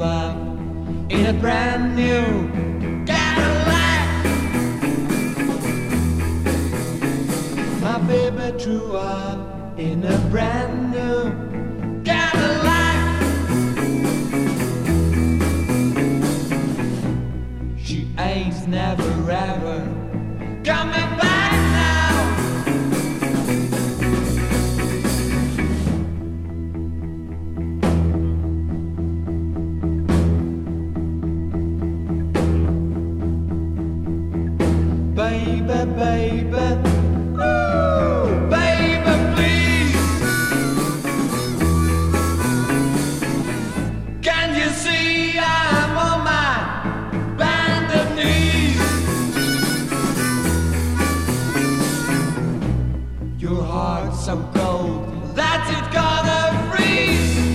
up in a brand new Cadillac. My baby drew up in a brand new Cadillac. She ain't never ever knees? Your heart's so cold that it's gonna freeze.